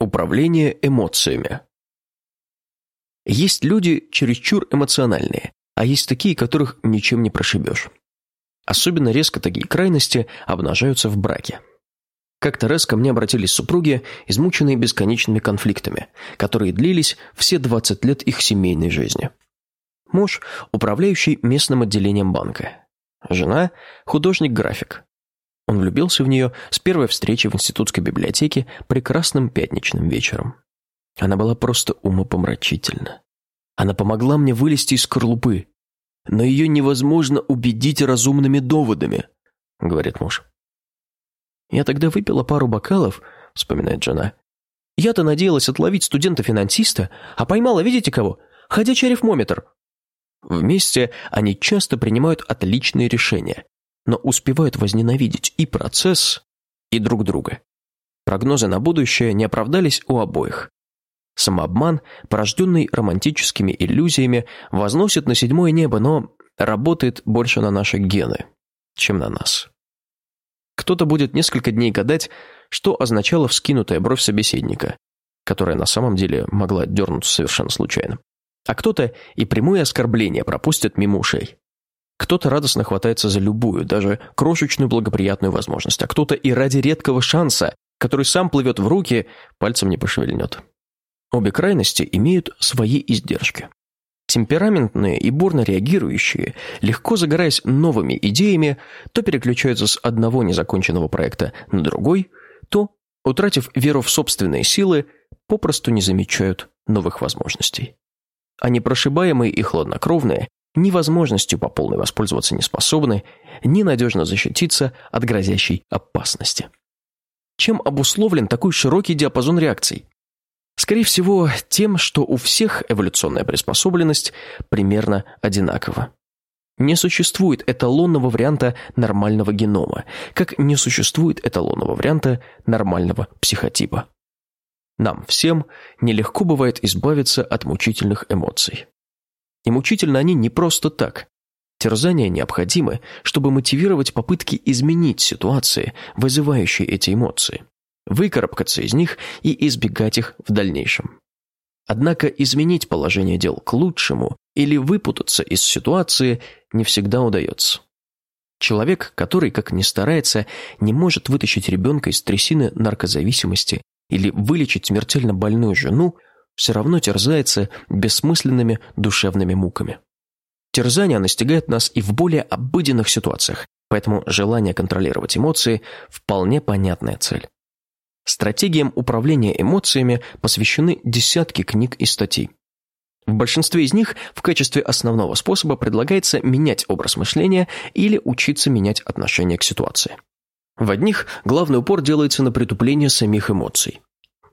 Управление эмоциями. Есть люди чересчур эмоциональные, а есть такие, которых ничем не прошибешь. Особенно резко такие крайности обнажаются в браке. Как-то раз ко мне обратились супруги, измученные бесконечными конфликтами, которые длились все 20 лет их семейной жизни. Муж – управляющий местным отделением банка. Жена – художник-график. Он влюбился в нее с первой встречи в институтской библиотеке прекрасным пятничным вечером. Она была просто умопомрачительна. Она помогла мне вылезти из скорлупы. Но ее невозможно убедить разумными доводами, говорит муж. Я тогда выпила пару бокалов, вспоминает жена. Я-то надеялась отловить студента-финансиста, а поймала, видите кого? Ходячий арифмометр. Вместе они часто принимают отличные решения, но успевают возненавидеть и процесс, и друг друга. Прогнозы на будущее не оправдались у обоих. Самообман, порожденный романтическими иллюзиями, возносит на седьмое небо, но работает больше на наши гены, чем на нас. Кто-то будет несколько дней гадать, что означала вскинутая бровь собеседника, которая на самом деле могла дернуться совершенно случайно. А кто-то и прямое оскорбление пропустит мимо ушей. Кто-то радостно хватается за любую, даже крошечную благоприятную возможность, а кто-то и ради редкого шанса, который сам плывет в руки, пальцем не пошевельнет. Обе крайности имеют свои издержки. Темпераментные и бурно реагирующие, легко загораясь новыми идеями, то переключаются с одного незаконченного проекта на другой, то, утратив веру в собственные силы, попросту не замечают новых возможностей. А непрошибаемые и хладнокровные ни возможностью по полной воспользоваться не способны, ни надежно защититься от грозящей опасности. Чем обусловлен такой широкий диапазон реакций? Скорее всего, тем, что у всех эволюционная приспособленность примерно одинакова. Не существует эталонного варианта нормального генома, как не существует эталонного варианта нормального психотипа. Нам всем нелегко бывает избавиться от мучительных эмоций. И мучительно они не просто так. Терзания необходимы, чтобы мотивировать попытки изменить ситуации, вызывающие эти эмоции выкарабкаться из них и избегать их в дальнейшем. Однако изменить положение дел к лучшему или выпутаться из ситуации не всегда удается. Человек, который, как ни старается, не может вытащить ребенка из трясины наркозависимости или вылечить смертельно больную жену, все равно терзается бессмысленными душевными муками. Терзание настигает нас и в более обыденных ситуациях, поэтому желание контролировать эмоции – вполне понятная цель. Стратегиям управления эмоциями посвящены десятки книг и статей. В большинстве из них в качестве основного способа предлагается менять образ мышления или учиться менять отношение к ситуации. В одних главный упор делается на притупление самих эмоций.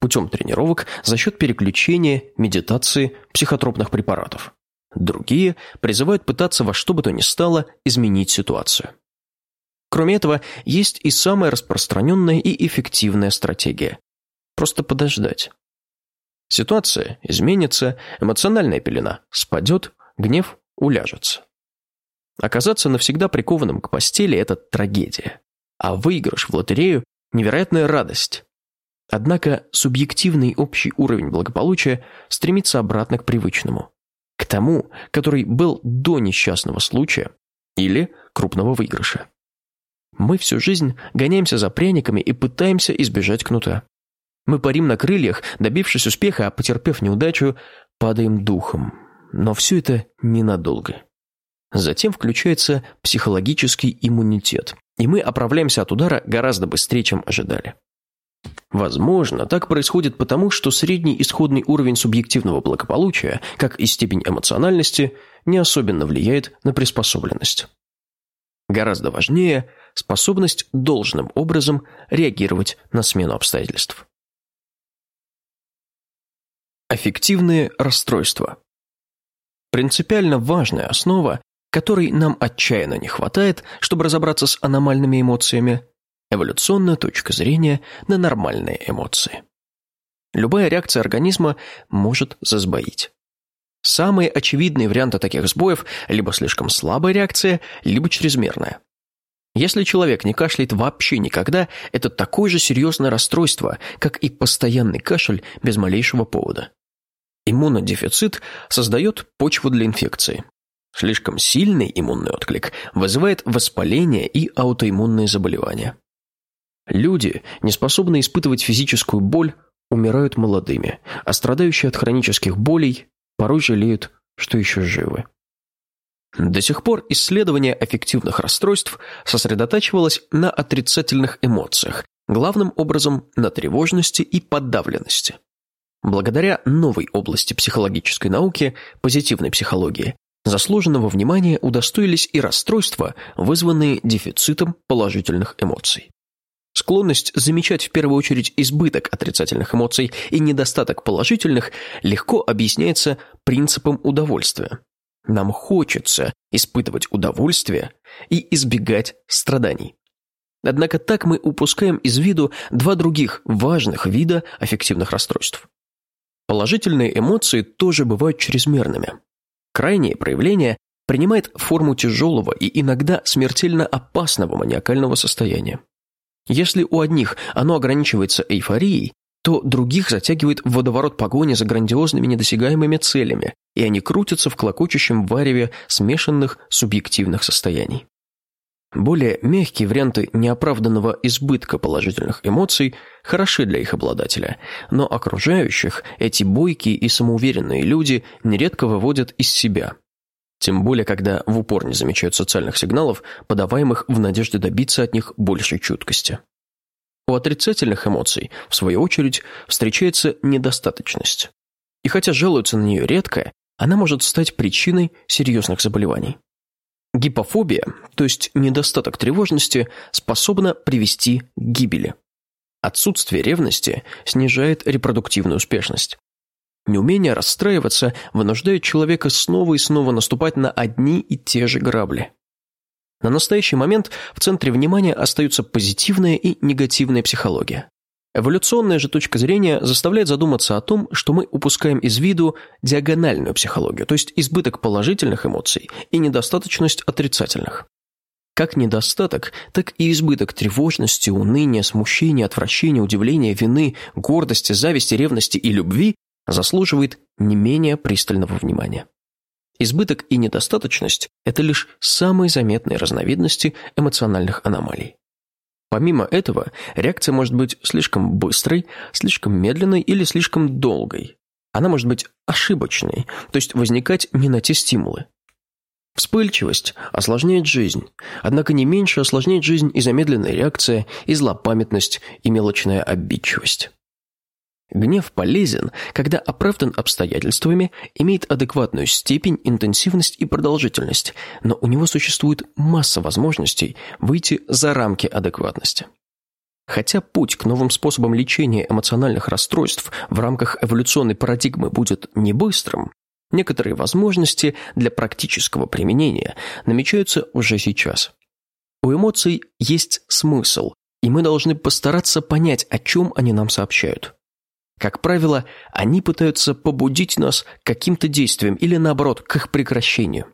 Путем тренировок за счет переключения, медитации, психотропных препаратов. Другие призывают пытаться во что бы то ни стало изменить ситуацию. Кроме этого, есть и самая распространенная и эффективная стратегия – просто подождать. Ситуация изменится, эмоциональная пелена спадет, гнев уляжется. Оказаться навсегда прикованным к постели – это трагедия, а выигрыш в лотерею – невероятная радость. Однако субъективный общий уровень благополучия стремится обратно к привычному, к тому, который был до несчастного случая или крупного выигрыша. Мы всю жизнь гоняемся за пряниками и пытаемся избежать кнута. Мы парим на крыльях, добившись успеха, а потерпев неудачу, падаем духом. Но все это ненадолго. Затем включается психологический иммунитет, и мы оправляемся от удара гораздо быстрее, чем ожидали. Возможно, так происходит потому, что средний исходный уровень субъективного благополучия, как и степень эмоциональности, не особенно влияет на приспособленность. Гораздо важнее способность должным образом реагировать на смену обстоятельств. Аффективные расстройства. Принципиально важная основа, которой нам отчаянно не хватает, чтобы разобраться с аномальными эмоциями, эволюционная точка зрения на нормальные эмоции. Любая реакция организма может засбоить. Самые очевидные варианты таких сбоев – либо слишком слабая реакция, либо чрезмерная. Если человек не кашляет вообще никогда, это такое же серьезное расстройство, как и постоянный кашель без малейшего повода. Иммунодефицит создает почву для инфекции. Слишком сильный иммунный отклик вызывает воспаление и аутоиммунные заболевания. Люди, не способные испытывать физическую боль, умирают молодыми, а страдающие от хронических болей порой жалеют, что еще живы. До сих пор исследование аффективных расстройств сосредотачивалось на отрицательных эмоциях, главным образом на тревожности и подавленности. Благодаря новой области психологической науки, позитивной психологии, заслуженного внимания удостоились и расстройства, вызванные дефицитом положительных эмоций. Склонность замечать в первую очередь избыток отрицательных эмоций и недостаток положительных легко объясняется принципом удовольствия. Нам хочется испытывать удовольствие и избегать страданий. Однако так мы упускаем из виду два других важных вида аффективных расстройств. Положительные эмоции тоже бывают чрезмерными. Крайнее проявление принимает форму тяжелого и иногда смертельно опасного маниакального состояния. Если у одних оно ограничивается эйфорией, то других затягивает в водоворот погони за грандиозными недосягаемыми целями, и они крутятся в клокочущем вареве смешанных субъективных состояний. Более мягкие варианты неоправданного избытка положительных эмоций хороши для их обладателя, но окружающих эти бойкие и самоуверенные люди нередко выводят из себя. Тем более, когда в упор не замечают социальных сигналов, подаваемых в надежде добиться от них большей чуткости. У отрицательных эмоций, в свою очередь, встречается недостаточность. И хотя жалуются на нее редко, она может стать причиной серьезных заболеваний. Гипофобия, то есть недостаток тревожности, способна привести к гибели. Отсутствие ревности снижает репродуктивную успешность. Неумение расстраиваться вынуждает человека снова и снова наступать на одни и те же грабли. На настоящий момент в центре внимания остаются позитивная и негативная психология. Эволюционная же точка зрения заставляет задуматься о том, что мы упускаем из виду диагональную психологию, то есть избыток положительных эмоций и недостаточность отрицательных. Как недостаток, так и избыток тревожности, уныния, смущения, отвращения, удивления, вины, гордости, зависти, ревности и любви заслуживает не менее пристального внимания. Избыток и недостаточность – это лишь самые заметные разновидности эмоциональных аномалий. Помимо этого, реакция может быть слишком быстрой, слишком медленной или слишком долгой. Она может быть ошибочной, то есть возникать не на те стимулы. Вспыльчивость осложняет жизнь, однако не меньше осложняет жизнь и замедленная реакция, и злопамятность, и мелочная обидчивость. Гнев полезен, когда оправдан обстоятельствами, имеет адекватную степень, интенсивность и продолжительность, но у него существует масса возможностей выйти за рамки адекватности. Хотя путь к новым способам лечения эмоциональных расстройств в рамках эволюционной парадигмы будет не быстрым, некоторые возможности для практического применения намечаются уже сейчас. У эмоций есть смысл, и мы должны постараться понять, о чем они нам сообщают. Как правило, они пытаются побудить нас к каким-то действиям или, наоборот, к их прекращению.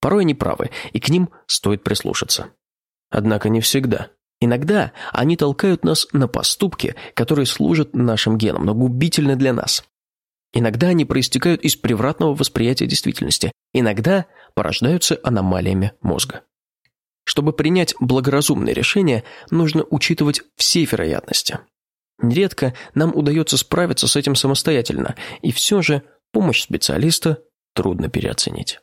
Порой они правы, и к ним стоит прислушаться. Однако не всегда. Иногда они толкают нас на поступки, которые служат нашим генам, но губительны для нас. Иногда они проистекают из превратного восприятия действительности, иногда порождаются аномалиями мозга. Чтобы принять благоразумное решение, нужно учитывать все вероятности. Нередко нам удается справиться с этим самостоятельно, и все же помощь специалиста трудно переоценить.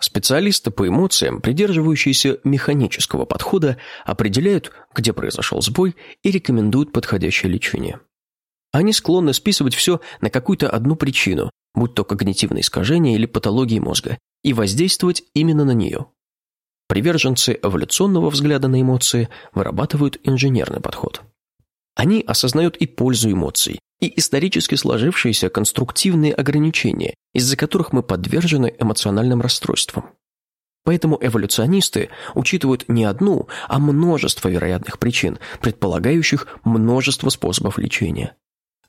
Специалисты по эмоциям, придерживающиеся механического подхода, определяют, где произошел сбой и рекомендуют подходящее лечение. Они склонны списывать все на какую-то одну причину, будь то когнитивные искажения или патологии мозга, и воздействовать именно на нее. Приверженцы эволюционного взгляда на эмоции вырабатывают инженерный подход – они осознают и пользу эмоций, и исторически сложившиеся конструктивные ограничения, из-за которых мы подвержены эмоциональным расстройствам. Поэтому эволюционисты учитывают не одну, а множество вероятных причин, предполагающих множество способов лечения.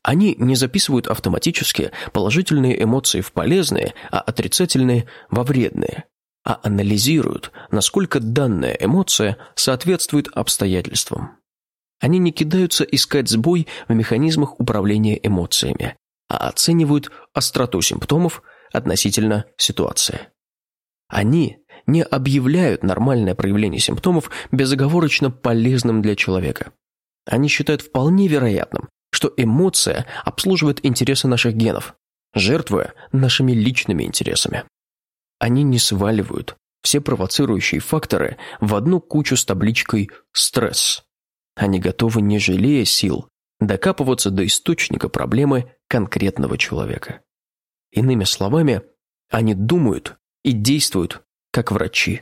Они не записывают автоматически положительные эмоции в полезные, а отрицательные – во вредные. а анализируют, насколько данная эмоция соответствует обстоятельствам. Они не кидаются искать сбой в механизмах управления эмоциями, а оценивают остроту симптомов относительно ситуации. Они не объявляют нормальное проявление симптомов безоговорочно полезным для человека. Они считают вполне вероятным, что эмоция обслуживает интересы наших генов, жертвуя нашими личными интересами. Они не сваливают все провоцирующие факторы в одну кучу с табличкой «стресс». Они готовы, не жалея сил, докапываться до источника проблемы конкретного человека. Иными словами, они думают и действуют как врачи.